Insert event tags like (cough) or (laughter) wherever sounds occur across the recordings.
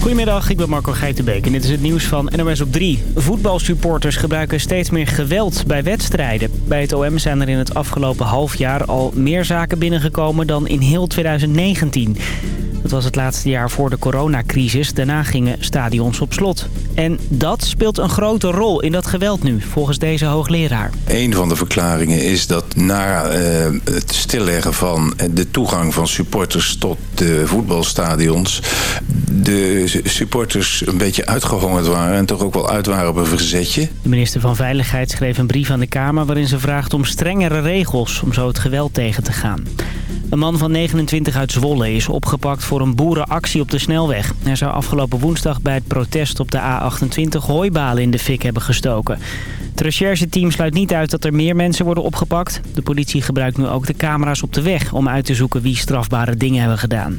Goedemiddag, ik ben Marco Geitenbeek en dit is het nieuws van NOS op 3. Voetbalsupporters gebruiken steeds meer geweld bij wedstrijden. Bij het OM zijn er in het afgelopen half jaar al meer zaken binnengekomen dan in heel 2019. Dat was het laatste jaar voor de coronacrisis. Daarna gingen stadions op slot. En dat speelt een grote rol in dat geweld nu, volgens deze hoogleraar. Een van de verklaringen is dat na uh, het stilleggen van de toegang van supporters tot de voetbalstadions... de supporters een beetje uitgehongerd waren en toch ook wel uit waren op een verzetje. De minister van Veiligheid schreef een brief aan de Kamer waarin ze vraagt om strengere regels om zo het geweld tegen te gaan. Een man van 29 uit Zwolle is opgepakt voor een boerenactie op de snelweg. Hij zou afgelopen woensdag bij het protest op de A28 hooibalen in de fik hebben gestoken. Het rechercheteam sluit niet uit dat er meer mensen worden opgepakt. De politie gebruikt nu ook de camera's op de weg om uit te zoeken wie strafbare dingen hebben gedaan.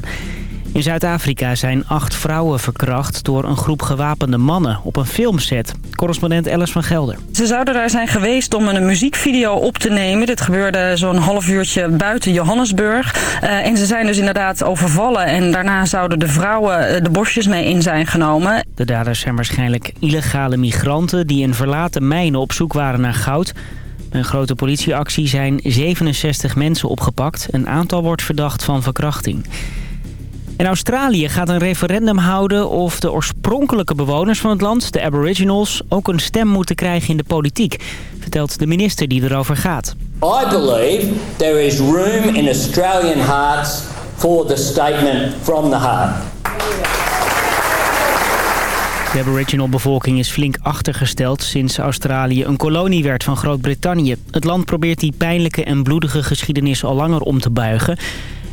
In Zuid-Afrika zijn acht vrouwen verkracht door een groep gewapende mannen op een filmset. Correspondent Alice van Gelder. Ze zouden daar zijn geweest om een muziekvideo op te nemen. Dit gebeurde zo'n half uurtje buiten Johannesburg. Uh, en ze zijn dus inderdaad overvallen en daarna zouden de vrouwen eh, de bosjes mee in zijn genomen. De daders zijn waarschijnlijk illegale migranten die in verlaten mijnen op zoek waren naar goud. Een grote politieactie zijn 67 mensen opgepakt. Een aantal wordt verdacht van verkrachting. En Australië gaat een referendum houden of de oorspronkelijke bewoners van het land, de aboriginals, ook een stem moeten krijgen in de politiek, vertelt de minister die erover gaat. I believe there is room in Australian hearts for the statement from the heart. De aboriginal bevolking is flink achtergesteld sinds Australië een kolonie werd van Groot-Brittannië. Het land probeert die pijnlijke en bloedige geschiedenis al langer om te buigen.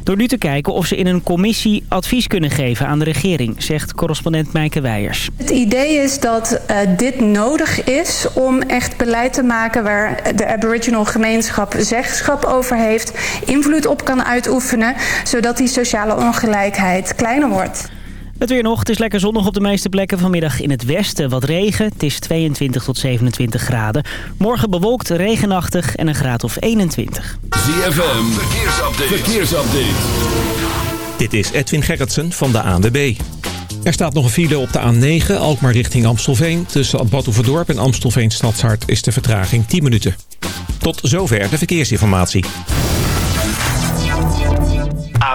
Door nu te kijken of ze in een commissie advies kunnen geven aan de regering, zegt correspondent Meike Weijers. Het idee is dat uh, dit nodig is om echt beleid te maken waar de aboriginal gemeenschap zeggenschap over heeft, invloed op kan uitoefenen, zodat die sociale ongelijkheid kleiner wordt. Het weer nog. Het is lekker zonnig op de meeste plekken. Vanmiddag in het westen wat regen. Het is 22 tot 27 graden. Morgen bewolkt, regenachtig en een graad of 21. ZFM, verkeersupdate. verkeersupdate. Dit is Edwin Gerritsen van de ANWB. Er staat nog een file op de A9, Alkmaar richting Amstelveen. Tussen Badhoevedorp en Amstelveen Stadshart is de vertraging 10 minuten. Tot zover de verkeersinformatie.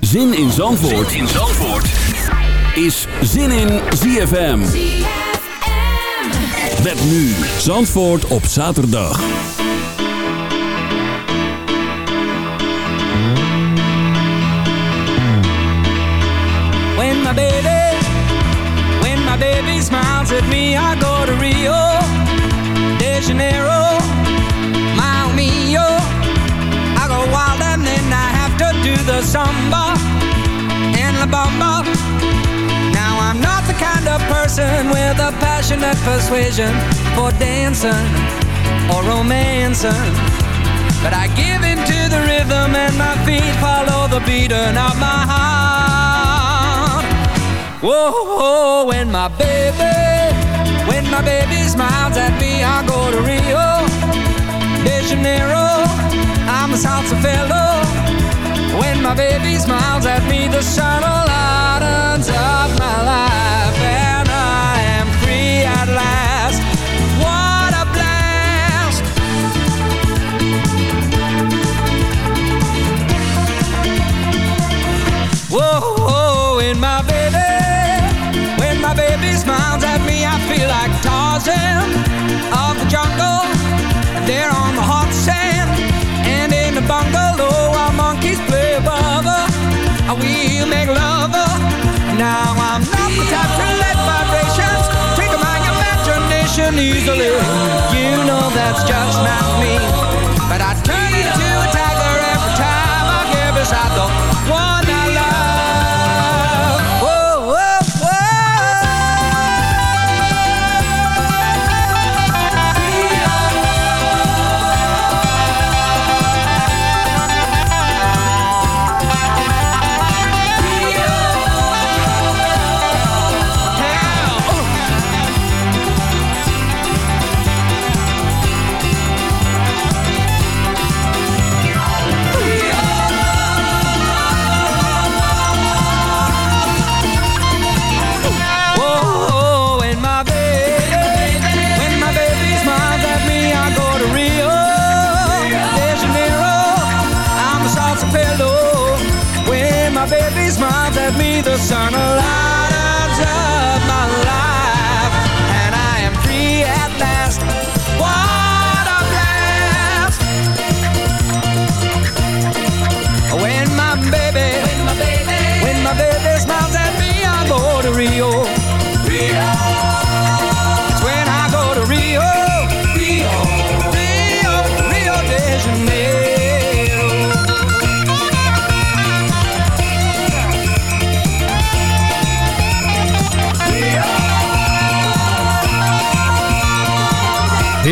Zin in Zandvoort, zin in Zandvoort. is Zin in ZFM. Met nu Zandvoort op zaterdag. With a passionate persuasion for dancing or romancing. But I give in to the rhythm and my feet follow the beating of my heart. Whoa, whoa, when my baby, when my baby smiles at me, I go to Rio de Janeiro. I'm a salsa fellow. When my baby smiles at me, the sun lightens up my life, there on the hot sand. And in the bungalow our monkeys play above her. We make love Now I'm not the type to let vibrations Trigger my imagination easily. You know that's just not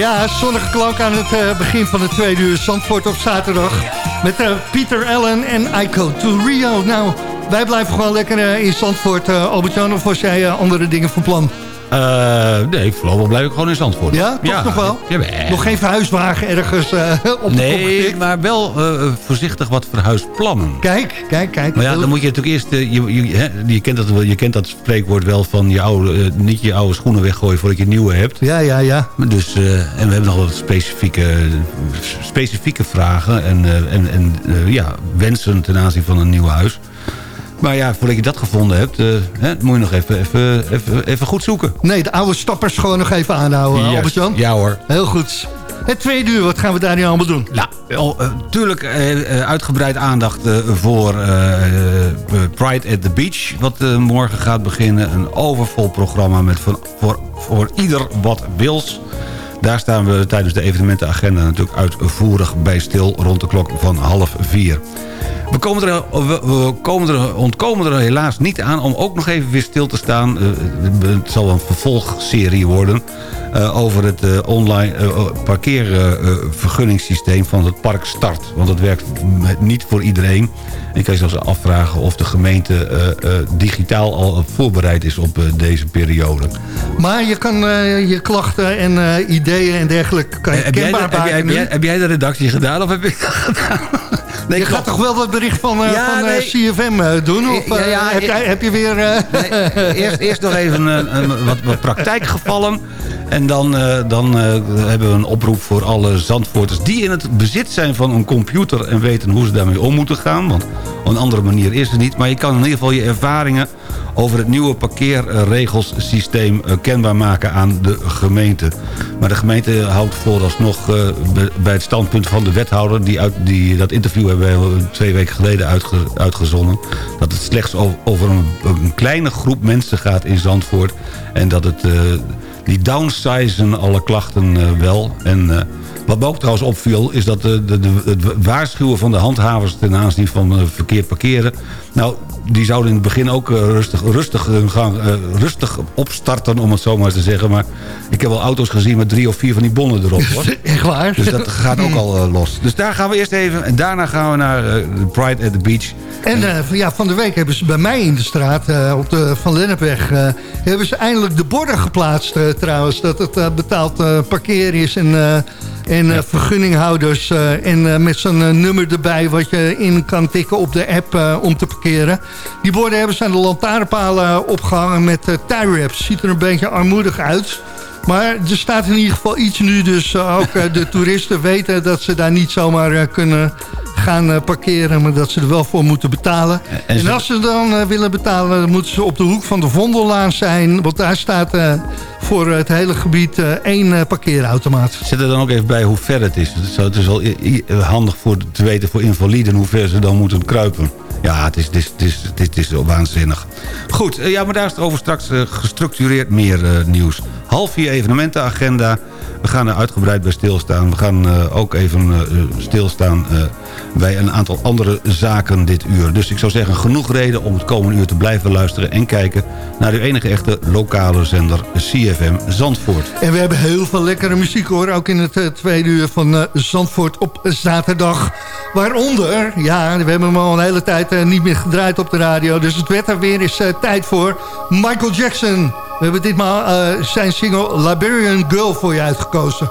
Ja, zonnige klank aan het eh, begin van het tweede uur Zandvoort op zaterdag. Met eh, Pieter Allen en I Go to Rio. Nou, wij blijven gewoon lekker eh, in Zandvoort. Uh, Albert-Jan, of was jij andere dingen van plan? Uh, nee, voorlopig blijf ik gewoon in Zandvoort. Ja, toch ja, nog wel? Jawel. Nog geen verhuiswagen ergens uh, (laughs) op de Nee, maar wel uh, voorzichtig wat verhuisplannen. Kijk, kijk, kijk. Maar ja, dan moet je natuurlijk eerst... je, je, hè, je, kent dat, je kent dat spreekwoord wel van je oude, niet je oude schoenen weggooien voordat je nieuwe hebt. Ja, ja, ja. Dus, en we hebben nog wat specifieke, specifieke vragen en, en, en ja, wensen ten aanzien van een nieuw huis. Maar ja, voordat je dat gevonden hebt, uh, hè, moet je nog even, even, even, even goed zoeken. Nee, de oude stappers gewoon nog even aanhouden, Yes. Albert-Jan. Ja hoor. Heel goed. Het tweede uur, wat gaan we daar nu allemaal doen? Nou, oh, uh, tuurlijk uh, uitgebreid aandacht voor Pride at the Beach... wat morgen gaat beginnen. Een overvol programma met van, voor, voor ieder wat wils... Daar staan we tijdens de evenementenagenda natuurlijk uitvoerig bij stil... rond de klok van half vier. We, komen er, we, we komen er, ontkomen er helaas niet aan om ook nog even weer stil te staan. Uh, het zal een vervolgserie worden... Uh, over het uh, online parkeervergunningssysteem van het park Start. Want dat werkt niet voor iedereen. En je kan je zelfs afvragen of de gemeente digitaal al voorbereid is op deze periode. Maar je kan je klachten en ideeën en dergelijke kan je heb kenbaar jij de, heb, jij, heb, jij, heb jij de redactie gedaan of heb ik dat gedaan? (laughs) Nee, je gaat toch wel dat van, uh, ja, van nee. CFM uh, doen? Of ja, ja, heb, jij, heb je weer... Nee, (laughs) eerst, eerst nog even wat, wat praktijkgevallen. En dan, dan hebben we een oproep voor alle Zandvoorters... die in het bezit zijn van een computer... en weten hoe ze daarmee om moeten gaan. Want op een andere manier is het niet. Maar je kan in ieder geval je ervaringen... over het nieuwe parkeerregelssysteem kenbaar maken aan de gemeente. Maar de gemeente houdt vooralsnog bij het standpunt van de wethouder... die, uit, die dat interview hebben we twee weken geleden uitge, uitgezonden... dat het slechts over een, kleine groep mensen gaat in Zandvoort... en dat het, uh, die downsizen alle klachten wel... En, wat me ook trouwens opviel, is dat de, de, het waarschuwen van de handhavers... ten aanzien van verkeer parkeren... nou, die zouden in het begin ook rustig, rustig, hun gang, rustig opstarten, om het zo maar te zeggen. Maar ik heb wel auto's gezien met drie of vier van die bonnen erop. Hoor. (laughs) Echt waar? Dus dat gaat ook al los. Dus daar gaan we eerst even... en daarna gaan we naar Pride at the Beach... En uh, ja, van de week hebben ze bij mij in de straat, uh, op de Van Lennepweg... Uh, hebben ze eindelijk de borden geplaatst trouwens. Dat het betaald parkeer is en, en vergunninghouders... en met zo'n nummer erbij wat je in kan tikken op de app om te parkeren. Die borden hebben ze aan de lantaarnpalen opgehangen met tie wraps. Ziet er een beetje armoedig uit... Maar er staat in ieder geval iets nu, dus ook de (laughs) toeristen weten dat ze daar niet zomaar kunnen gaan parkeren, maar dat ze er wel voor moeten betalen. En, en als ze dan willen betalen, dan moeten ze op de hoek van de Vondellaan zijn, want daar staat voor het hele gebied één parkeerautomaat. Zet er dan ook even bij hoe ver het is. Het is wel handig voor te weten voor invaliden hoe ver ze dan moeten kruipen. Ja, het is, het is, het is, het waanzinnig. Goed, ja, maar daar is er over straks gestructureerd meer nieuws. Half vier evenementenagenda. We gaan er uitgebreid bij stilstaan. We gaan eh, ook even eh, stilstaan uh, bij een aantal andere zaken dit uur. Dus ik zou zeggen, genoeg reden om het komende uur te blijven luisteren... en kijken naar uw enige echte lokale zender CFM Zandvoort. En we hebben heel veel lekkere muziek hoor, ook in het tweede uur van Zandvoort op zaterdag. Waaronder, ja, we hebben hem al een hele tijd niet meer gedraaid op de radio... dus het werd er weer eens tijd voor Michael Jackson... We hebben ditmaal uh, zijn single Liberian Girl voor je uitgekozen.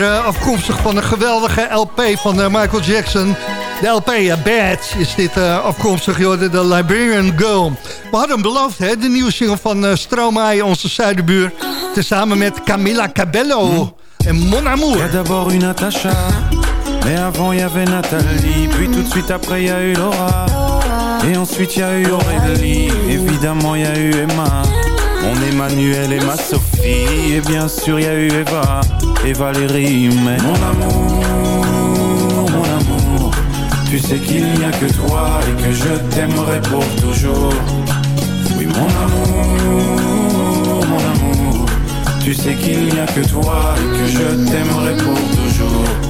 weer uh, afkomstig van een geweldige LP van uh, Michael Jackson. De LP, uh, Bad, is dit afkomstig, joh, de, de Liberian Girl. We hadden hem beloofd, hè, de nieuwe single van Stromae, onze zuidenbuur. Tezamen met Camilla Cabello mm. en Mon Amour. D'abord une Natacha, mais avant y avait Nathalie. Puis tout de suite après y a eu Laura. Et ensuite y a eu Aurélie, évidemment y a eu Emma. Mon Emmanuel et ma Sophie Et bien sûr il y a eu Eva et Valérie Mais mon amour, mon amour Tu sais qu'il n'y a que toi Et que je t'aimerai pour toujours Oui mon amour, mon amour Tu sais qu'il n'y a que toi Et que je t'aimerai pour toujours.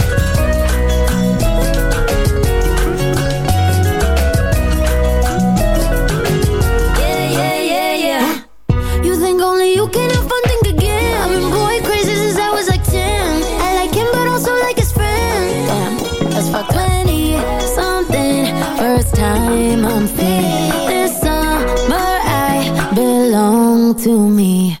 To me.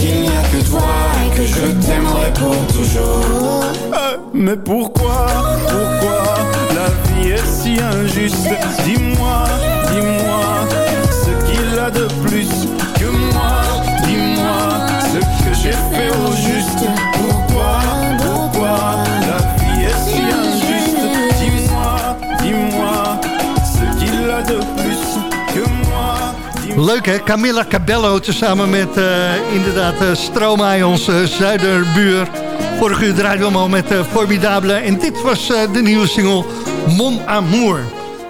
Qu'il n'y a que toi et que je t'aimerai pour toujours. Euh, mais pourquoi, pourquoi la vie est si injuste? Dis-moi, dis-moi ce qu'il a de plus que moi. Leuk hè, Camilla Cabello tezamen met eh, inderdaad uh, Stromae, onze zuiderbuur. Vorig uur draaiden we hem al met uh, Formidable. En dit was uh, de nieuwe single Mon Amour.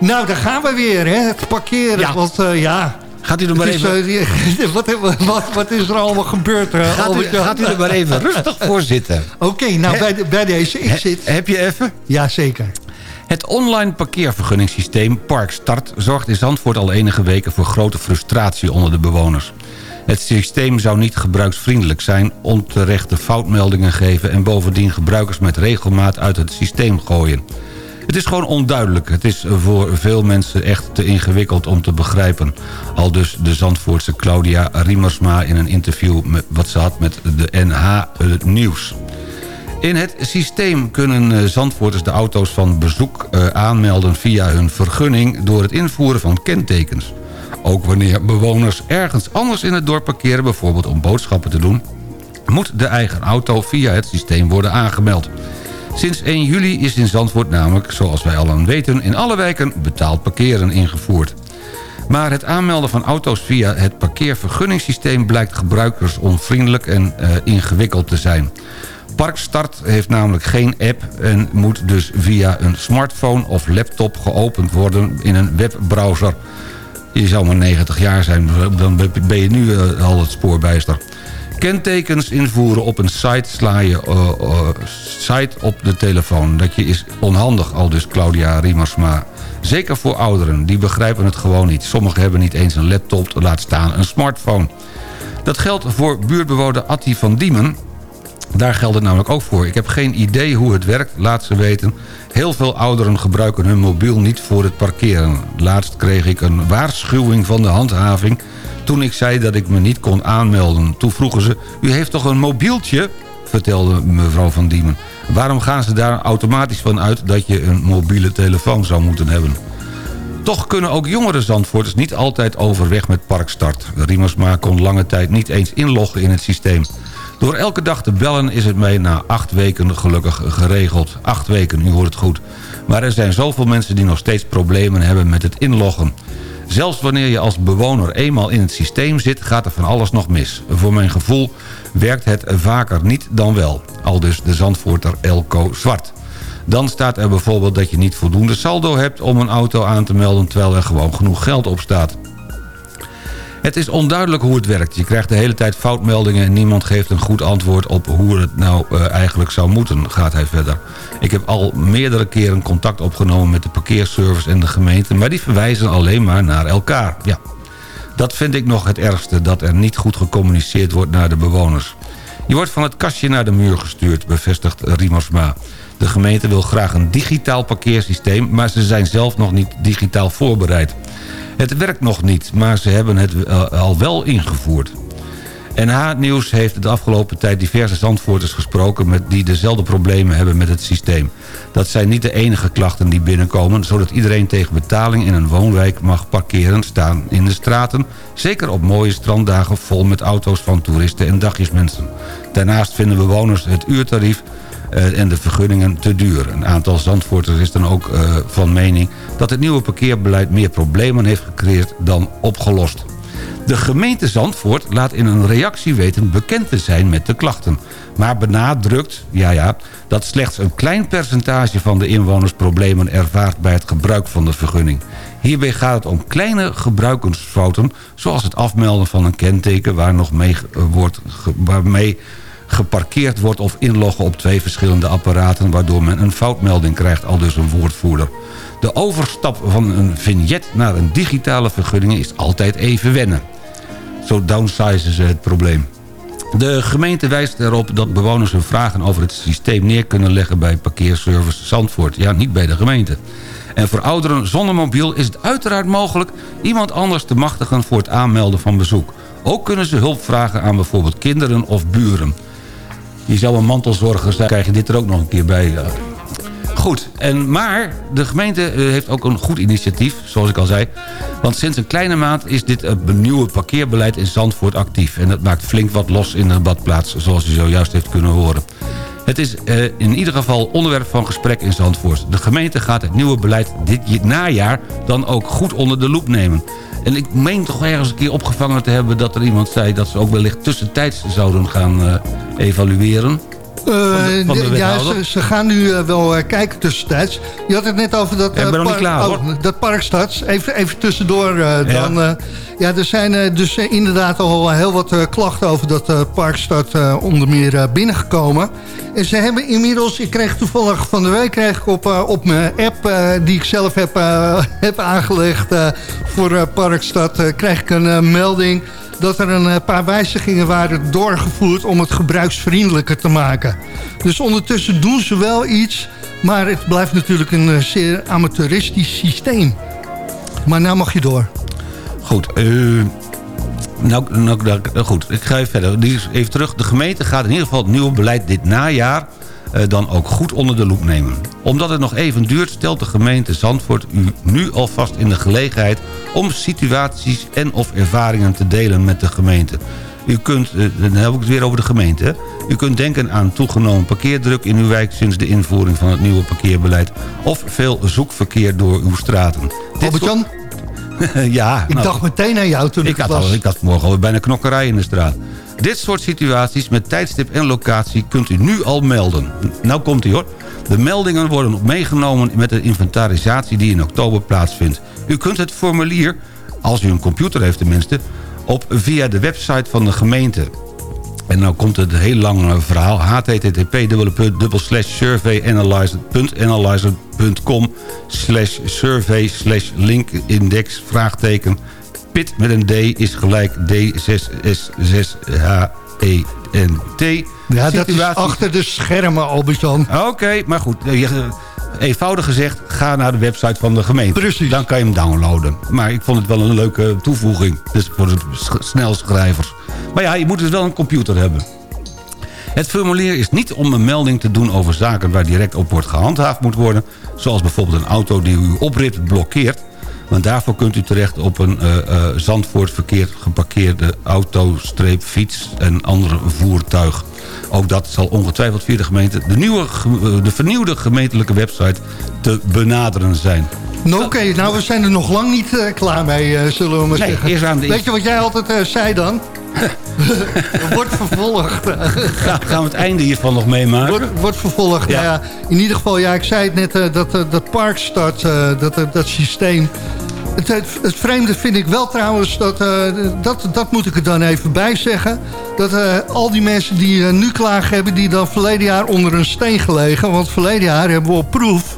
Nou, daar gaan we weer hè, het parkeren. Ja. Want ja... Gaat u er maar is, even... (laughs) wat, wat, wat is er allemaal gebeurd? Gaat u, gaat u er maar even (laughs) rustig voor zitten. Oké, okay, nou bij, de, bij, deze, ik He, zit... Heb je even? Ja, zeker. Het online parkeervergunningssysteem Parkstart zorgt in Zandvoort al enige weken voor grote frustratie onder de bewoners. Het systeem zou niet gebruiksvriendelijk zijn, onterechte foutmeldingen geven... en bovendien gebruikers met regelmaat uit het systeem gooien. Het is gewoon onduidelijk. Het is voor veel mensen echt te ingewikkeld om te begrijpen. Al dus de Zandvoortse Claudia Riemersma in een interview met, wat ze had met de NH Nieuws. In het systeem kunnen Zandvoorters de auto's van bezoek uh, aanmelden via hun vergunning... door het invoeren van kentekens. Ook wanneer bewoners ergens anders in het dorp parkeren... bijvoorbeeld om boodschappen te doen... moet de eigen auto via het systeem worden aangemeld. Sinds 1 juli is in Zandvoort namelijk, zoals wij allen weten... in alle wijken betaald parkeren ingevoerd. Maar het aanmelden van auto's via het parkeervergunningssysteem... blijkt gebruikersonvriendelijk en uh, ingewikkeld te zijn... Parkstart heeft namelijk geen app en moet dus via een smartphone of laptop geopend worden in een webbrowser. Je zou maar 90 jaar zijn, dan ben je nu al het spoorbijster. Kentekens invoeren op een site sla je uh, uh, site op de telefoon. Dat is onhandig, al dus Claudia Riemersma. Zeker voor ouderen, die begrijpen het gewoon niet. Sommigen hebben niet eens een laptop, laat staan een smartphone. Dat geldt voor buurtbewoner Atti van Diemen daar geldt het namelijk ook voor. Ik heb geen idee hoe het werkt, laat ze weten. Heel veel ouderen gebruiken hun mobiel niet voor het parkeren. Laatst kreeg ik een waarschuwing van de handhaving... toen ik zei dat ik me niet kon aanmelden. Toen vroegen ze, u heeft toch een mobieltje? vertelde mevrouw Van Diemen. Waarom gaan ze daar automatisch van uit dat je een mobiele telefoon zou moeten hebben? Toch kunnen ook jongere Zandvoorters niet altijd overweg met Parkstart. Riemersma kon lange tijd niet eens inloggen in het systeem. Door elke dag te bellen is het mij na acht weken gelukkig geregeld. Acht weken, u hoort het goed. Maar er zijn zoveel mensen die nog steeds problemen hebben met het inloggen. Zelfs wanneer je als bewoner eenmaal in het systeem zit... gaat er van alles nog mis. Voor mijn gevoel werkt het vaker niet dan wel. Al dus de Zandvoorter Elko Zwart. Dan staat er bijvoorbeeld dat je niet voldoende saldo hebt... om een auto aan te melden terwijl er gewoon genoeg geld op staat. Het is onduidelijk hoe het werkt. Je krijgt de hele tijd foutmeldingen... en niemand geeft een goed antwoord op hoe het nou uh, eigenlijk zou moeten, gaat hij verder. Ik heb al meerdere keren contact opgenomen met de parkeerservice en de gemeente... maar die verwijzen alleen maar naar elkaar. Ja. Dat vind ik nog het ergste, dat er niet goed gecommuniceerd wordt naar de bewoners. Je wordt van het kastje naar de muur gestuurd, bevestigt Riemersma. De gemeente wil graag een digitaal parkeersysteem... maar ze zijn zelf nog niet digitaal voorbereid. Het werkt nog niet, maar ze hebben het eh, al wel ingevoerd. NH Nieuws heeft de afgelopen tijd diverse zandvoorters gesproken... Met die dezelfde problemen hebben met het systeem. Dat zijn niet de enige klachten die binnenkomen... zodat iedereen tegen betaling in een woonwijk mag parkeren... staan in de straten, zeker op mooie stranddagen... vol met auto's van toeristen en dagjesmensen. Daarnaast vinden bewoners het uurtarief en de vergunningen te duur. Een aantal Zandvoorters is dan ook uh, van mening... dat het nieuwe parkeerbeleid meer problemen heeft gecreëerd dan opgelost. De gemeente Zandvoort laat in een reactie weten bekend te zijn met de klachten. Maar benadrukt, ja ja, dat slechts een klein percentage van de inwoners problemen ervaart bij het gebruik van de vergunning. Hierbij gaat het om kleine gebruikersfouten, zoals het afmelden van een kenteken waar nog mee wordt, waarmee geparkeerd wordt of inloggen op twee verschillende apparaten... waardoor men een foutmelding krijgt, al dus een woordvoerder. De overstap van een vignet naar een digitale vergunning is altijd even wennen. Zo downsizen ze het probleem. De gemeente wijst erop dat bewoners hun vragen over het systeem neer kunnen leggen bij parkeerservice Zandvoort. Ja, niet bij de gemeente. En voor ouderen zonder mobiel is het uiteraard mogelijk iemand anders te machtigen voor het aanmelden van bezoek. Ook kunnen ze hulp vragen aan bijvoorbeeld kinderen of buren. Je zou een mantelzorger zijn, krijg je dit er ook nog een keer bij. Goed, en, maar de gemeente eh, heeft ook een goed initiatief, zoals ik al zei. Want sinds een kleine maand is dit een nieuwe parkeerbeleid in Zandvoort actief. En dat maakt flink wat los in de badplaats, zoals u zojuist heeft kunnen horen. Het is in ieder geval onderwerp van gesprek in Zandvoort. De gemeente gaat het nieuwe beleid dit najaar dan ook goed onder de loep nemen. En ik meen toch ergens een keer opgevangen te hebben... dat er iemand zei dat ze ook wellicht tussentijds zouden gaan uh, evalueren. Uh, van de, van de ja, ze, ze, gaan nu uh, wel uh, kijken tussentijds. Je had het net over dat, ja, klaar, oh, dat parkstad. Even, even tussendoor dan. Ja. ja, er zijn dus inderdaad al heel wat klachten over dat parkstad onder meer binnengekomen. En ze hebben inmiddels, ik kreeg toevallig van de week kreeg ik op, op mijn app die ik zelf heb, (laughs) heb aangelegd voor Parkstad, krijg ik een melding dat er een eh, paar wijzigingen waren doorgevoerd om het gebruiksvriendelijker te maken. Dus ondertussen doen ze wel iets, maar het blijft natuurlijk een eh, zeer amateuristisch systeem. Maar nou mag je door. Goed, uh, nou, nou, nou, goed, ik ga even verder. Even terug. De gemeente gaat in ieder geval het nieuwe beleid dit najaar eh, dan ook goed onder de loep nemen. Omdat het nog even duurt stelt de gemeente Zandvoort u nu alvast in de gelegenheid... om situaties en of ervaringen te delen met de gemeente. U kunt, eh, dan heb ik het weer over de gemeente... U kunt denken aan toegenomen parkeerdruk in uw wijk... sinds de invoering van het nieuwe parkeerbeleid... of veel zoekverkeer door uw straten. Albert-Jan? (laughs) ja. Ik nou, dacht meteen aan jou toen ik, ik had, was. Al, ik had morgen al bijna knokkerij in de straat. Dit soort situaties met tijdstip en locatie kunt u nu al melden. Nou komt ie hoor. De meldingen worden meegenomen met de inventarisatie die in oktober plaatsvindt. U kunt het formulier, als u een computer heeft tenminste... op via de website van de gemeente. En nou komt het heel lang verhaal. http surveyanalyzer.com slash survey slash linkindex vraagteken Pit met een D is gelijk D6S6HENT. Ja, dat is achter de schermen, Albert-Jan. Oké, maar goed. Eenvoudig gezegd, ga naar de website van de gemeente. Precies. Dan kan je hem downloaden. Maar ik vond het wel een leuke toevoeging. Dus voor de snelschrijvers. Maar ja, je moet dus wel een computer hebben. Het formulier is niet om een melding te doen over zaken waar direct op wordt gehandhaafd moet worden. Zoals bijvoorbeeld een auto die uw oprit blokkeert. Want daarvoor kunt u terecht op een uh, uh, Zandvoort geparkeerde auto, streep, fiets en andere voertuig. Ook dat zal ongetwijfeld via de gemeente de, nieuwe, uh, de vernieuwde gemeentelijke website te benaderen zijn. Nou, Oké, okay, nou we zijn er nog lang niet uh, klaar mee, uh, zullen we maar nee, zeggen. Eerst aan de Weet je wat jij altijd uh, zei dan? (laughs) (laughs) wordt vervolgd. (laughs) Ga, gaan we het einde hiervan nog meemaken? Wordt, wordt vervolgd, ja. ja. In ieder geval, ja, ik zei het net, dat, dat Parkstart, dat, dat systeem... Het, het, vreemde vind ik wel trouwens, dat, uh, dat, dat moet ik er dan even bij zeggen... dat uh, al die mensen die uh, nu klagen hebben... die dan verleden jaar onder een steen gelegen... want verleden jaar hebben we op proef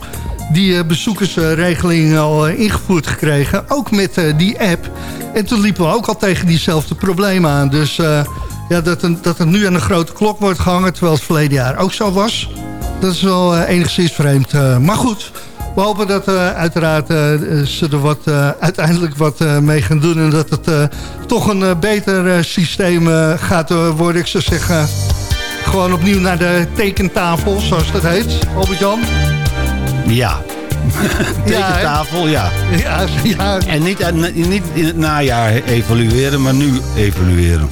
die eh, bezoekersregeling al eh, ingevoerd gekregen. Ook met eh, die app. En toen liepen we ook al tegen diezelfde problemen aan. Dus eh, ja, dat, dat het nu aan een grote klok wordt gehangen... terwijl het verleden jaar ook zo was... dat is wel eh, enigszins vreemd. Eh, maar goed, we hopen dat eh, uiteraard eh, ze er wat, eh, uiteindelijk wat eh, mee gaan doen... en dat het eh, toch een eh, beter eh, systeem gaat worden. Ik zou zeggen, gewoon opnieuw naar de tekentafel, zoals dat heet. Albert-Jan? Ja. (laughs) Tekentafel, ja. Ja, ja. En niet, niet in het najaar evalueren, maar nu evalueren.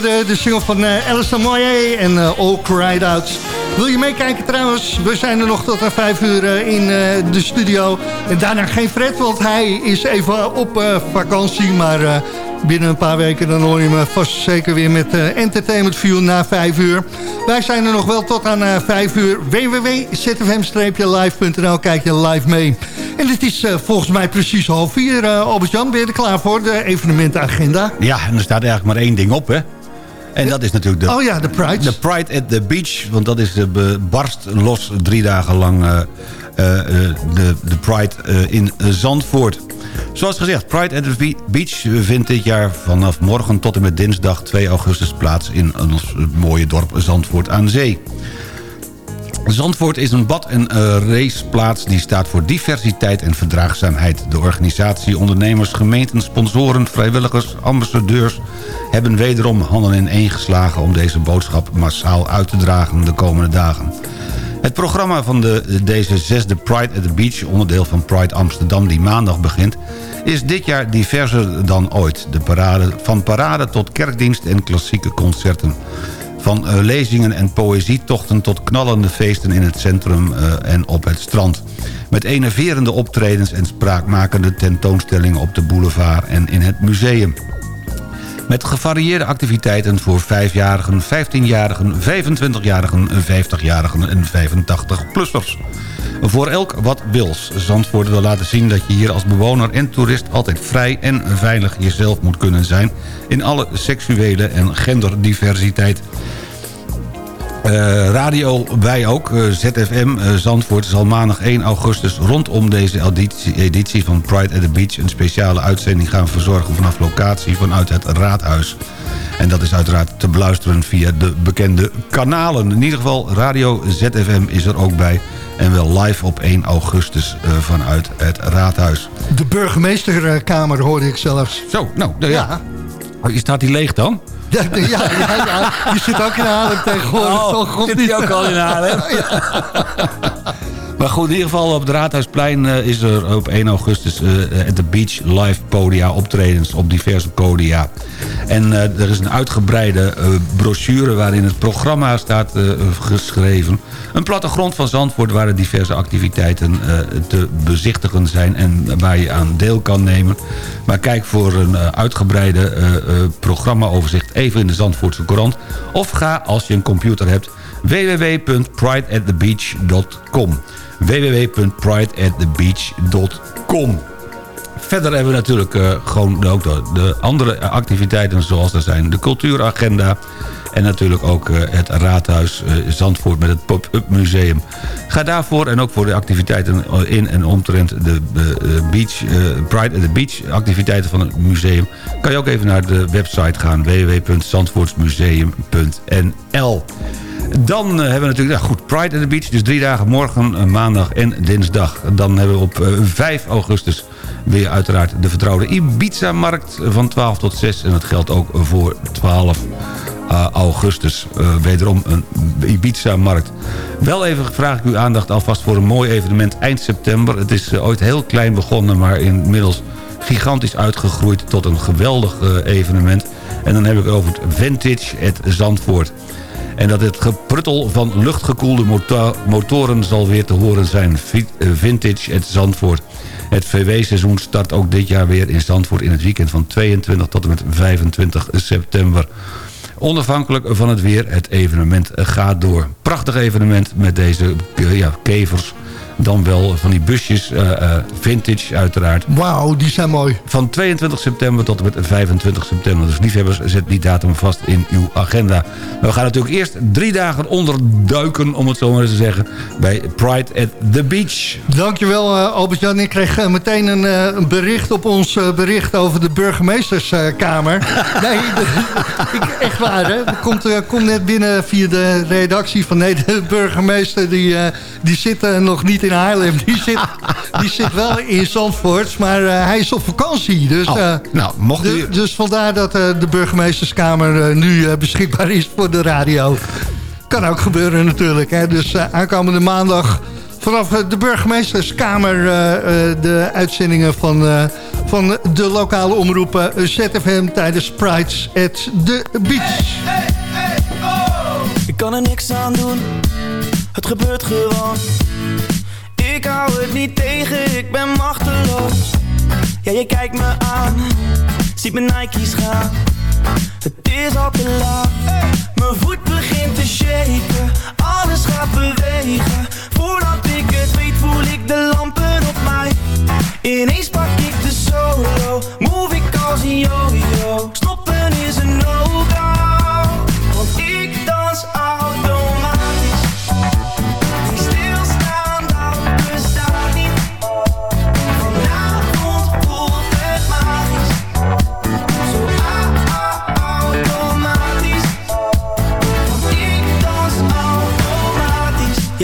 De single van uh, Alison Moyer en eh, All Cried Out. Wil je meekijken trouwens? We zijn er nog tot aan vijf uur eh, in eh, de studio. En daarna geen Fred, want hij is even op eh, vakantie. Maar eh, binnen een paar weken dan hoor je me vast zeker weer met eh, Entertainment View na vijf uur. Wij zijn er nog wel tot aan eh, vijf uur. www.zfm-live.nl Kijk je live mee. En het is eh, volgens mij precies half vier. eh Albert-Jan, ben je er klaar voor? De evenementenagenda. Ja, en er staat eigenlijk maar één ding op, hè. En dat is natuurlijk de... Oh ja, de Pride. De Pride at the Beach. Want dat is de be- barst los drie dagen lang eh, eh, eh, de, de Pride eh, in Zandvoort. Zoals gezegd, Pride at the Be- Beach vindt dit jaar vanaf morgen tot en met dinsdag 2 augustus plaats... in ons mooie dorp Zandvoort aan Zee. Zandvoort is een bad- en eh, raceplaats die staat voor diversiteit en verdraagzaamheid. De organisatie, ondernemers, gemeenten, sponsoren, vrijwilligers, ambassadeurs... hebben wederom handen in één geslagen om deze boodschap massaal uit te dragen de komende dagen. Het programma van de, deze zesde Pride at the Beach... onderdeel van Pride Amsterdam die maandag begint... is dit jaar diverser dan ooit. De parade, van parade tot kerkdienst en klassieke concerten. Van uh, lezingen en poëzietochten tot knallende feesten in het centrum uh, en op het strand. Met enerverende optredens en spraakmakende tentoonstellingen op de boulevard en in het museum. Met gevarieerde activiteiten voor 5-jarigen, 15-jarigen, 25-jarigen, 50-jarigen en 85-plussers. Voor elk wat wils. Zandvoort wil laten zien dat je hier als bewoner en toerist... altijd vrij en veilig jezelf moet kunnen zijn... in alle seksuele en genderdiversiteit. Uh, radio wij ook, uh, ZFM uh, Zandvoort zal maandag 1 augustus... rondom deze editie, editie van Pride at the Beach... een speciale uitzending gaan verzorgen vanaf locatie vanuit het Raadhuis. En dat is uiteraard te beluisteren via de bekende kanalen. In ieder geval, Radio ZFM is er ook bij. En wel live op 1 augustus vanuit het Raadhuis. De burgemeesterkamer hoorde ik zelfs. Zo, nou, ja. ja. Oh, staat die leeg dan? Ja, ja, ja, ja, je zit ook in Haarlem (laughs) tegenwoordig. Oh, toch? zit je ook al in Haarlem? (laughs) Maar goed, in ieder geval op het Raadhuisplein uh, is er op 1 augustus uh, at the Beach live podia optredens op diverse podia. En er is een uitgebreide brochure waarin het programma staat geschreven. Een plattegrond van Zandvoort waar er diverse activiteiten te bezichtigen zijn en waar je aan deel kan nemen. Maar kijk voor een uitgebreide programmaoverzicht even in de Zandvoortse Courant. Of ga als je een computer hebt www.prideatthebeach.com www.prideatthebeach.com Verder hebben we natuurlijk uh, gewoon ook de, de, andere activiteiten zoals er zijn. De cultuuragenda en natuurlijk ook uh, het Raadhuis Zandvoort met het Pop-Up Museum. Ga daarvoor en ook voor de activiteiten in en omtrent de beach, Pride at the Beach activiteiten van het museum... kan je ook even naar de website gaan www.zandvoortsmuseum.nl dan uh, hebben we natuurlijk, goed, Pride at the Beach. Dus drie dagen, morgen, uh, maandag en dinsdag. Dan hebben we op uh, 5 augustus weer uiteraard de vertrouwde Ibiza-markt van 12 tot 6. En dat geldt ook voor 12 augustus. wederom een Ibiza-markt. Wel even vraag ik uw aandacht alvast voor een mooi evenement eind september. Het is ooit heel klein begonnen, maar inmiddels gigantisch uitgegroeid tot een geweldig evenement. En dan heb ik over het Vintage at Zandvoort. En dat het gepruttel van luchtgekoelde motoren zal weer te horen zijn. Eh, vintage at Zandvoort. Het VW-seizoen start ook dit jaar weer in Zandvoort... in het weekend van 22 tot en met 25 september. Onafhankelijk van het weer, het evenement gaat door. Prachtig evenement met deze ja, kevers dan wel van die busjes, uh, uh, vintage uiteraard. Wauw, die zijn mooi. Van 22 september tot en met 25 september. Dus liefhebbers, zet die datum vast in uw agenda. We gaan natuurlijk eerst drie dagen onderduiken, om het zo maar eens te zeggen... bij Pride at the Beach. Dankjewel uh, Albert-Jan. Ik kreeg meteen een, een, bericht op ons bericht over de burgemeesterskamer. (laughs) nee, ik, echt waar, hè. Komt net binnen via de redactie van... nee, de burgemeester die, die zit nog niet in in Haarlem. Die zit, die zit wel in Zandvoort, maar uh, hij is op vakantie. Dus, oh, nou, mocht u... dus vandaar dat uh, de burgemeesterskamer uh, nu beschikbaar is voor de radio. Kan ook gebeuren natuurlijk. Hè? Dus aankomende maandag vanaf de burgemeesterskamer de uitzendingen van, van de lokale omroepen ZFM tijdens Prides at the Beach. Hey, hey, oh. Ik kan er niks aan doen, het gebeurt gewoon hou het niet tegen, ik ben machteloos. Ja, je kijkt me aan, ziet mijn Nike's gaan. Het is al te laat, mijn voet begint te shaken. Alles gaat bewegen, voordat ik het weet voel ik de lampen op mij. Ineens pak ik de solo, move ik als een yo-yo. Stoppen is een no-go,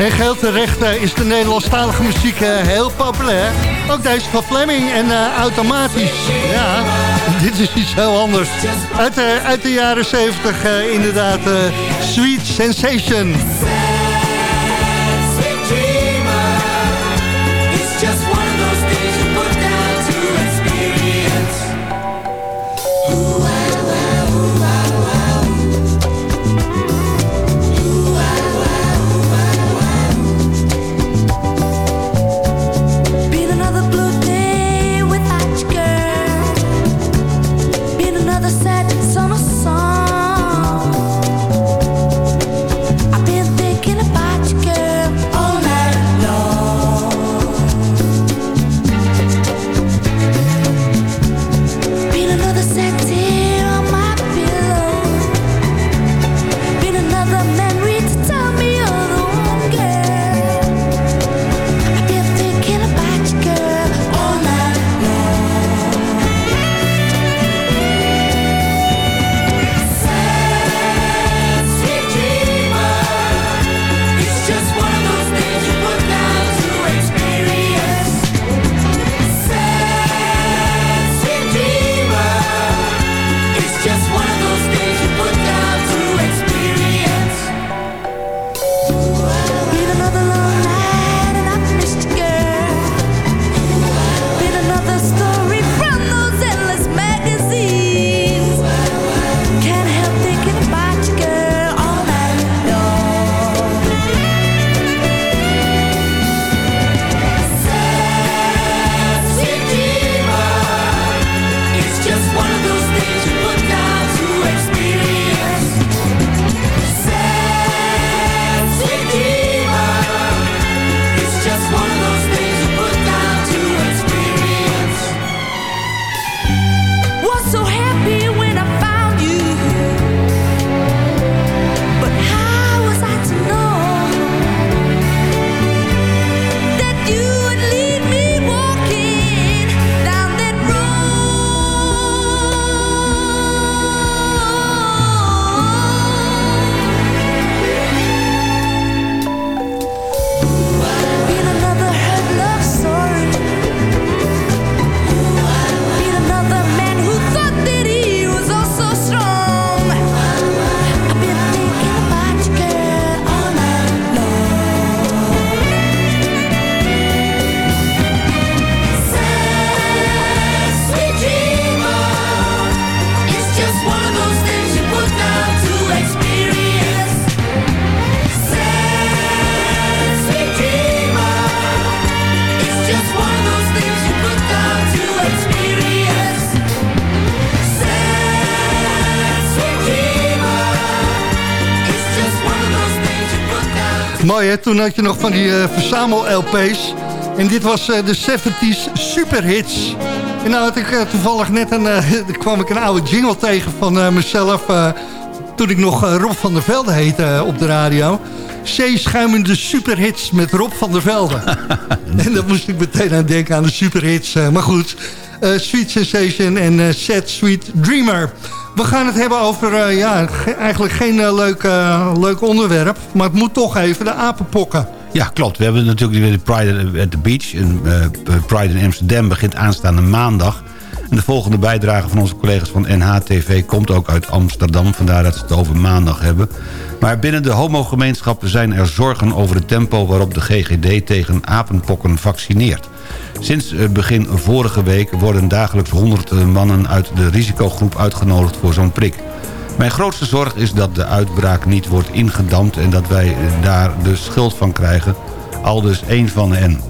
En geheel terecht eh, is de Nederlandstalige muziek eh, heel populair. Ook deze van Fleming en eh, automatisch. Ja, (laughs) dit is iets heel anders. Uit, uit de jaren 70 inderdaad. Sweet Sensation. Mooi toen had je nog van die eh, verzamel-LP's. En dit was eh, de 70s Superhits. En nou had ik eh, toevallig net een, (laughs) kwam ik een oude jingle tegen van mezelf... toen ik nog Rob van der Velde heette op de radio. C-schuimende Superhits met Rob van der Velde. (laughs) en dat moest ik meteen aan denken aan de Superhits. maar goed, Sweet Sensation en Set Sweet Dreamer... We gaan het hebben over, eh, ja, ge- eigenlijk geen eh, leuk, eh, leuk onderwerp. Maar het moet toch even, de apenpokken. Ja, klopt. We hebben natuurlijk de Pride at the Beach. En, Pride in Amsterdam begint aanstaande maandag. En de volgende bijdrage van onze collega's van NHTV komt ook uit Amsterdam. Vandaar dat ze het over maandag hebben. Maar binnen de homogemeenschap zijn er zorgen over het tempo... waarop de GGD tegen apenpokken vaccineert. Sinds eh, begin vorige week worden dagelijks 100 mannen uit de risicogroep uitgenodigd voor zo'n prik. Mijn grootste zorg is dat de uitbraak niet wordt ingedampt... en dat wij eh, daar de schuld van krijgen. Al dus één van hen.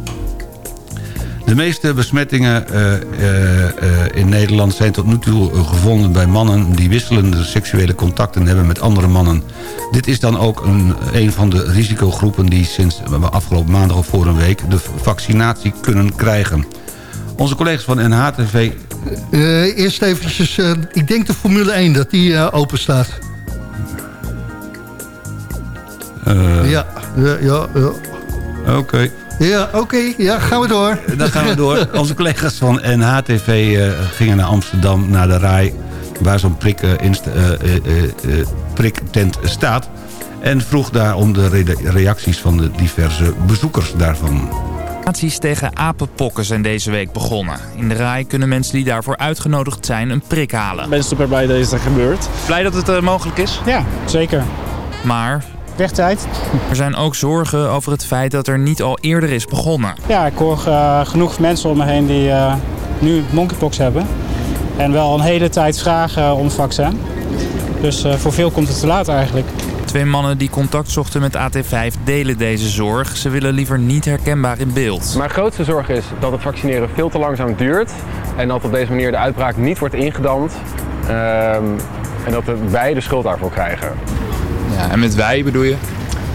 De meeste besmettingen eh, eh, eh, in Nederland zijn tot nu toe gevonden bij mannen... die wisselende seksuele contacten hebben met andere mannen. Dit is dan ook een, een van de risicogroepen... die sinds afgelopen maandag of voor een week de vaccinatie kunnen krijgen. Onze collega's van NHTV eerst eventjes, eh, ik denk de Formule 1 dat die open staat. Ja, ja, ja. ja. Oké. Ja, oké. Ja, gaan we door. Dan gaan we door. Onze collega's van NHTV eh, gingen naar Amsterdam, naar de RAI... waar zo'n prik, eh, eh, eh, eh, eh, priktent staat. En vroeg daar om de re- reacties van de diverse bezoekers daarvan. Acties tegen apenpokken zijn deze week begonnen. In de RAI kunnen mensen die daarvoor uitgenodigd zijn een prik halen. Ik ben super blij dat het er gebeurt. Blij dat het eh, mogelijk is? Ja, zeker. Maar Wegtijd. er zijn ook zorgen over het feit dat er niet al eerder is begonnen. Ja, ik hoor eh, genoeg mensen om me heen die eh, nu monkeypox hebben. En wel een hele tijd vragen om het vaccin. Dus eh, voor veel komt het te laat eigenlijk. Twee mannen die contact zochten met AT5 delen deze zorg. Ze willen liever niet herkenbaar in beeld. Mijn grootste zorg is dat het vaccineren veel te langzaam duurt. En dat op deze manier de uitbraak niet wordt ingedamd. Ehm, en dat we- wij de schuld daarvoor krijgen. Ja, en met wij bedoel je?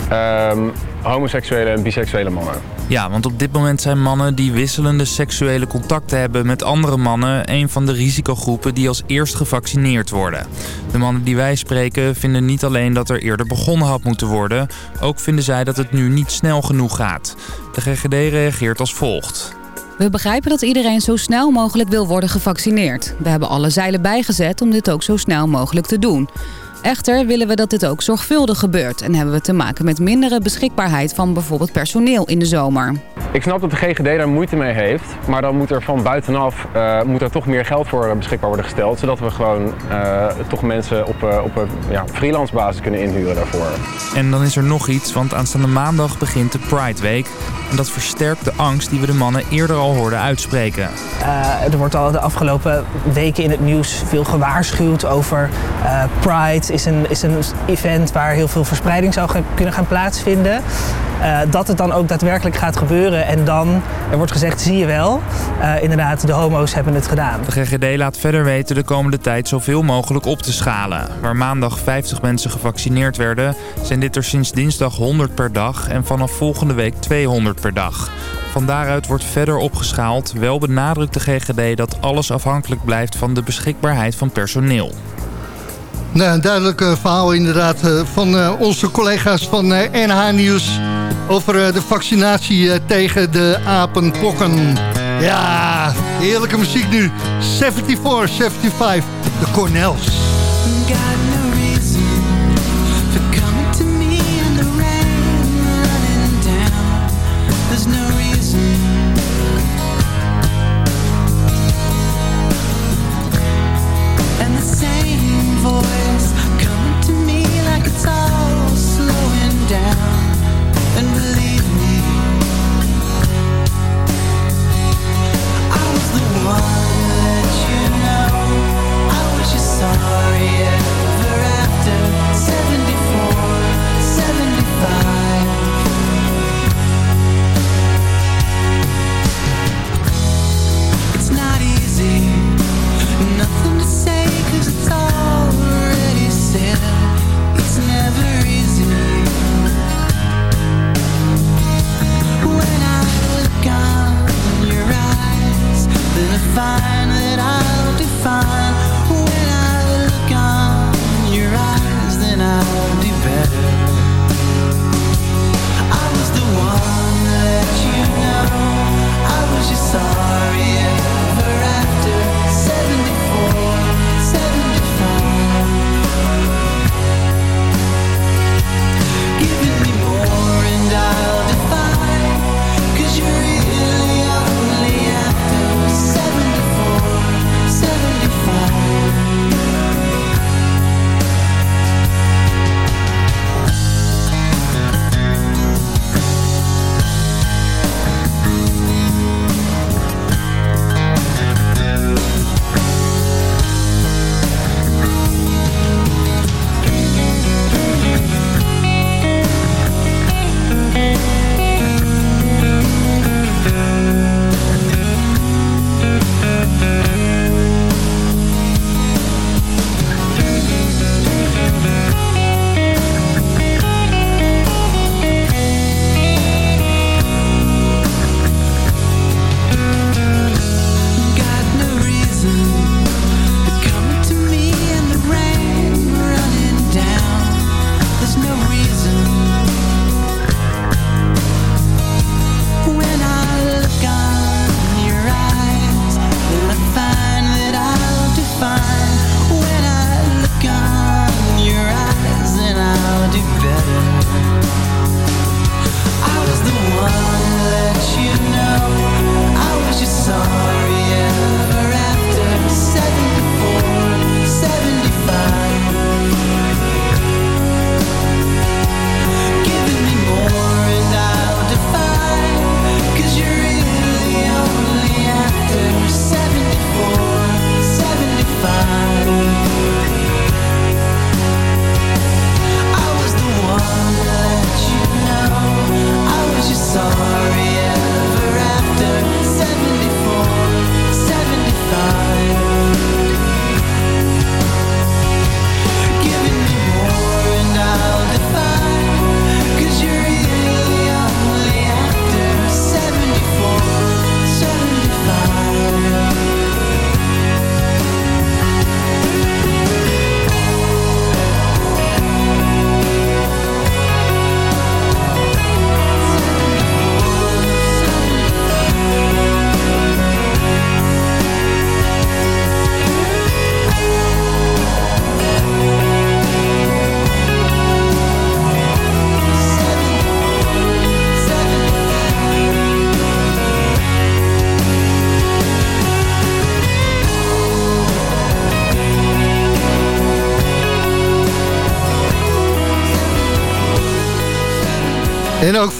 Ehm, homoseksuele en biseksuele mannen. Ja, want op dit moment zijn mannen die wisselende seksuele contacten hebben met andere mannen... een van de risicogroepen die als eerst gevaccineerd worden. De mannen die wij spreken vinden niet alleen dat er eerder begonnen had moeten worden... ook vinden zij dat het nu niet snel genoeg gaat. De GGD reageert als volgt. We begrijpen dat iedereen zo snel mogelijk wil worden gevaccineerd. We hebben alle zeilen bijgezet om dit ook zo snel mogelijk te doen. Echter willen we dat dit ook zorgvuldig gebeurt... en hebben we te maken met mindere beschikbaarheid van bijvoorbeeld personeel in de zomer. Ik snap dat de GGD daar moeite mee heeft. Maar dan moet er van buitenaf eh, moet er toch meer geld voor beschikbaar worden gesteld. Zodat we gewoon eh, toch mensen op, eh, op een ja, freelance basis kunnen inhuren daarvoor. En dan is er nog iets, want aanstaande maandag begint de Pride Week. En dat versterkt de angst die we de mannen eerder al hoorden uitspreken. Eh, er wordt al de afgelopen weken in het nieuws veel gewaarschuwd over eh, Pride. Is een, is een event waar heel veel verspreiding zou kunnen gaan plaatsvinden. Eh, dat het dan ook daadwerkelijk gaat gebeuren. En dan, er wordt gezegd, zie je wel. eh, inderdaad, de homo's hebben het gedaan. De GGD laat verder weten de komende tijd zoveel mogelijk op te schalen. Waar maandag 50 mensen gevaccineerd werden, zijn dit er sinds dinsdag 100 per dag en vanaf volgende week 200 per dag. Van daaruit wordt verder opgeschaald. Wel benadrukt de GGD dat alles afhankelijk blijft van de beschikbaarheid van personeel. Nou, een duidelijk eh, verhaal inderdaad eh, van eh, onze collega's van NH Nieuws... over de vaccinatie tegen de apenpokken. Ja, heerlijke muziek nu. 74, 75, de Cornels.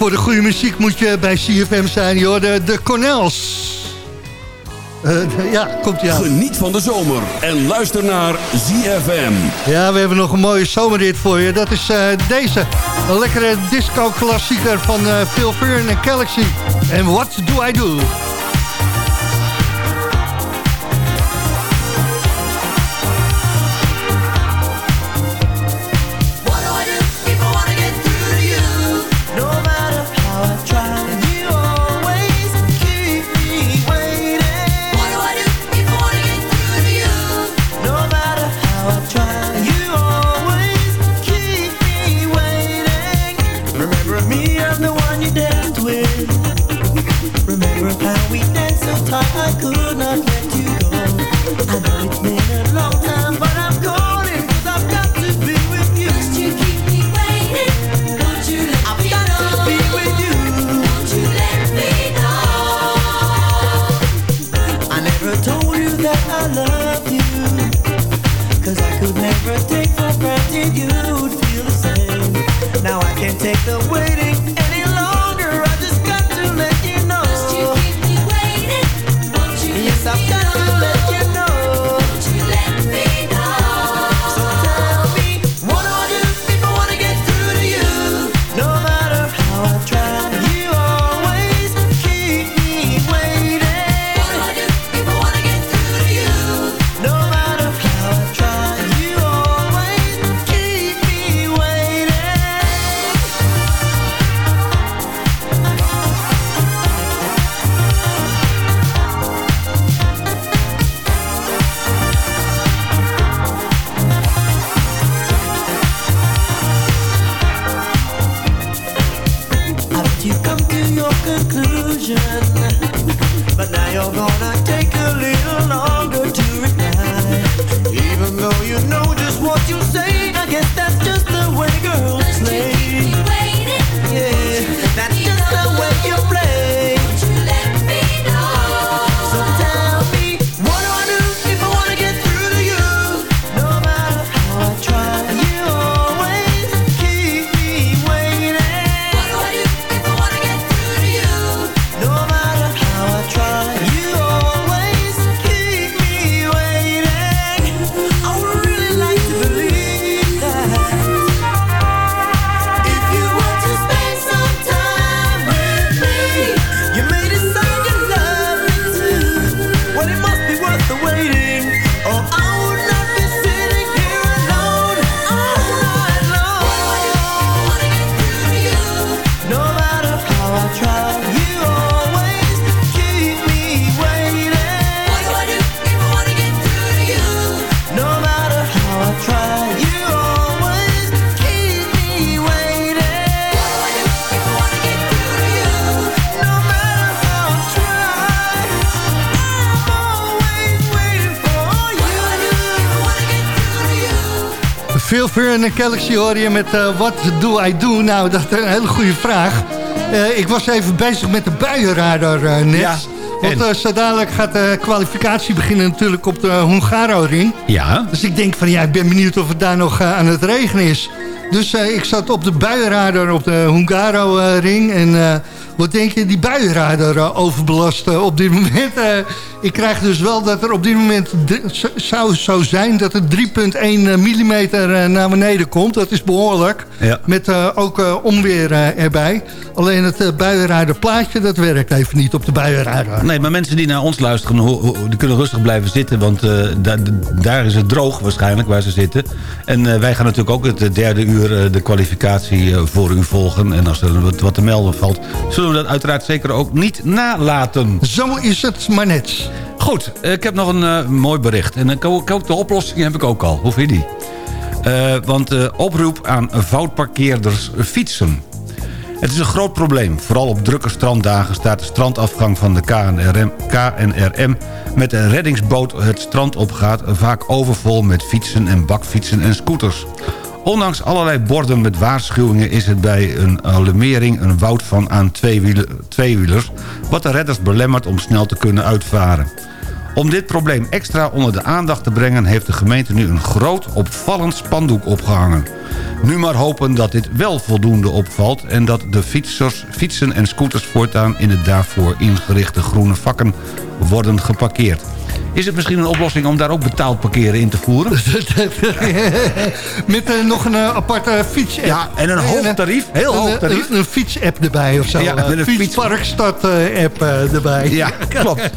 Voor de goede muziek moet je bij CFM zijn, joh. De, de Cornels. Eh, de- ja, komt ja. Geniet van de zomer en luister naar ZFM. Ja, we hebben nog een mooie zomerrit voor je. Dat is eh, deze. Een lekkere disco-klassieker van eh, Phil Fern en Galaxy. En What Do I Do? We danced so tight I could not let you go. I know it's been a long time, but I'm calling 'cause I've got to be with you. you keep me waiting? Won't you let I've me got to be with you. Won't you let me know? I never told you that I love you. 'Cause I could never take for granted you'd feel the same. Now I can't take the waiting en Galaxy hoor je met eh What Do I Do? Nou, dat is een hele goede vraag. Eh, ik was even bezig met de buienradar eh, net. Ja, Want eh, zo dadelijk gaat de kwalificatie beginnen natuurlijk op de Hungaro-ring. Ja. Dus ik denk van ja, ik ben benieuwd of het daar nog aan het regenen is. Dus ik zat op de buienradar op de Hungaro-ring. en wat denk je, die buienradar overbelast op dit (laughs) moment. Ik krijg dus wel dat er op dit moment zou zo zijn... dat er 3,1 mm naar beneden komt. Dat is behoorlijk. Ja. Met eh, ook eh, onweer eh, erbij. Alleen het buienradarplaatje, dat werkt even niet op de buienradar. Nee, maar mensen die naar ons luisteren, die kunnen rustig blijven zitten. Want da- daar is het droog waarschijnlijk waar ze zitten. En wij gaan natuurlijk ook het derde uur de kwalificatie voor u volgen. En als er wat, wat te melden valt, zullen we dat uiteraard zeker ook niet nalaten. Zo is het maar net. Goed, ik heb nog een eh, mooi bericht. En ook de oplossing heb ik ook al. Hoe vind je die? Eh, want eh, oproep aan foutparkeerders fietsen. Het is een groot probleem. Vooral op drukke stranddagen staat de strandafgang van de KNRM, KNRM met een reddingsboot het strand opgaat... vaak overvol met fietsen en bakfietsen en scooters. Ondanks allerlei borden met waarschuwingen is het bij een alarmering een woud van aan tweewiele- tweewielers... wat de redders belemmert om snel te kunnen uitvaren. Om dit probleem extra onder de aandacht te brengen... heeft de gemeente nu een groot opvallend spandoek opgehangen. Nu maar hopen dat dit wel voldoende opvalt... en dat de fietsers, fietsen en scooters voortaan in de daarvoor ingerichte groene vakken worden geparkeerd. Is het misschien een oplossing om daar ook betaald parkeren in te voeren? (laughs) Met eh, nog een eh, aparte fiets -app. Ja, en een hoog tarief, heel hoog tarief. Een, een fiets-app erbij of zo. Ja, Eh, met een fiets- Fietsparkstad-app erbij. Ja, (laughs) klopt.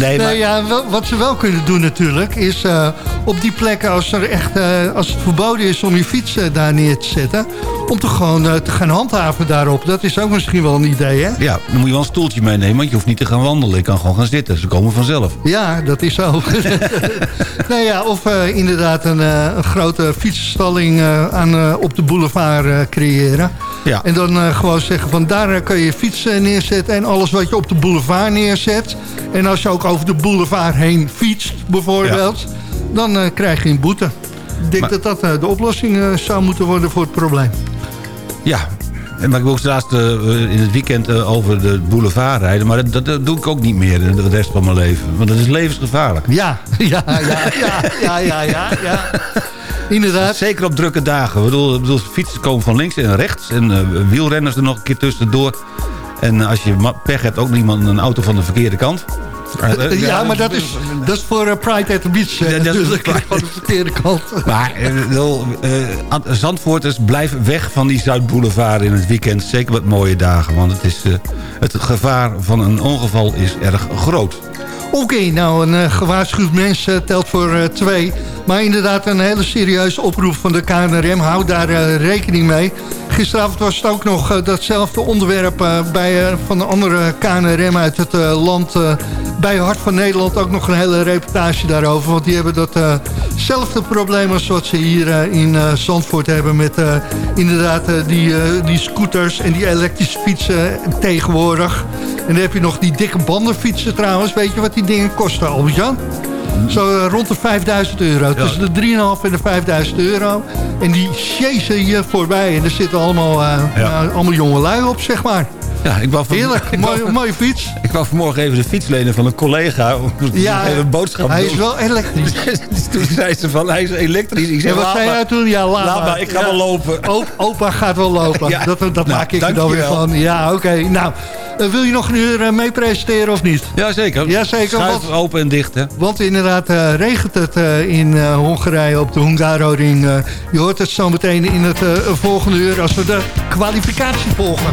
Nee, maar- ja, wat ze wel kunnen doen natuurlijk... is eh, op die plekken, als, er echt, eh, als het verboden is om je fiets eh, daar neer te zetten... om toch gewoon eh, te gaan handhaven daarop. Dat is ook misschien wel een idee, hè? Ja, dan moet je wel een stoeltje meenemen, want je hoeft niet te gaan wandelen. Je kan gewoon gaan zitten, ze komen vanzelf. Ja, dat is zo. (laughs) nou ja, of eh, inderdaad een, eh, een grote fietsstalling eh, aan, op de boulevard creëren. Ja. En dan gewoon zeggen van daar kun je je fiets eh, neerzetten... en alles wat je op de boulevard neerzet. En als je ook over de boulevard heen fietst bijvoorbeeld... dan krijg je een boete. Ik denk Maar- dat dat de oplossing zou moeten worden voor het probleem. Ja, en maar ik wil ook laatst eh, in het weekend eh, over de boulevard rijden. Maar dat, dat, doe ik ook niet meer de rest van mijn leven. Want dat is levensgevaarlijk. Ja, (laughs) ja, ja, ja, ja, ja, ja. ja. Inderdaad. Zeker op drukke dagen. Ik bedoel, ik bedoel, fietsen komen van links en rechts. En eh, wielrenners er nog een keer tussendoor. En als je pech hebt, ook niemand een auto van de verkeerde kant. Eh, Ja, maar dat is, dat is voor eh, Pride at the Beach eh, Ja, dat is. Van (laughs) de verkeerde kant. Maar eh, eh, Zandvoorters, blijf weg van die Zuidboulevard in het weekend. Zeker met mooie dagen, want het, is, eh, het gevaar van een ongeval is erg groot. Oké, nou, een eh, gewaarschuwd mens eh, telt voor eh, twee. Maar inderdaad een hele serieuze oproep van de KNRM. Hou daar eh, rekening mee. Gisteravond was het ook nog eh, datzelfde onderwerp... eh, bij eh, van een andere KNRM uit het land... bij Hart van Nederland ook nog een hele reportage daarover. Want die hebben datzelfde probleem als wat ze hier in Zandvoort hebben... met inderdaad die, die scooters en die elektrische fietsen tegenwoordig. En dan heb je nog die dikke bandenfietsen trouwens. Weet je wat die dingen kosten, Albert-Jan? Zo eh, rond de 5000 euro. Tussen de 3,5 en de 5000 euro. En die chasen hier voorbij. En er zitten allemaal, nou, allemaal jonge lui op, zeg maar. Ja, ik wou van, Heerlijk, ik mooie, wou, mooie fiets. ik wou vanmorgen even de fiets lenen van een collega. om Ja, even een boodschap hij doen. is wel elektrisch. (laughs) Dus Toen zei ze van, hij is elektrisch. Ik wat zei jij toen? Ja, laat, Laat maar, ik ga Ja. wel lopen. O- opa gaat wel lopen. (laughs) Ja. Dat, dat Nou, maak ik er dan weer van. Ja, oké. Nou, eh, wil je nog een uur uh, mee presenteren of niet? Jazeker. Jazeker, Schuif want- open en dicht, hè. Want inderdaad eh, regent het eh, in eh, Hongarije op de Hungaroring. eh je hoort het zo meteen in het eh, volgende uur als we de kwalificatie volgen.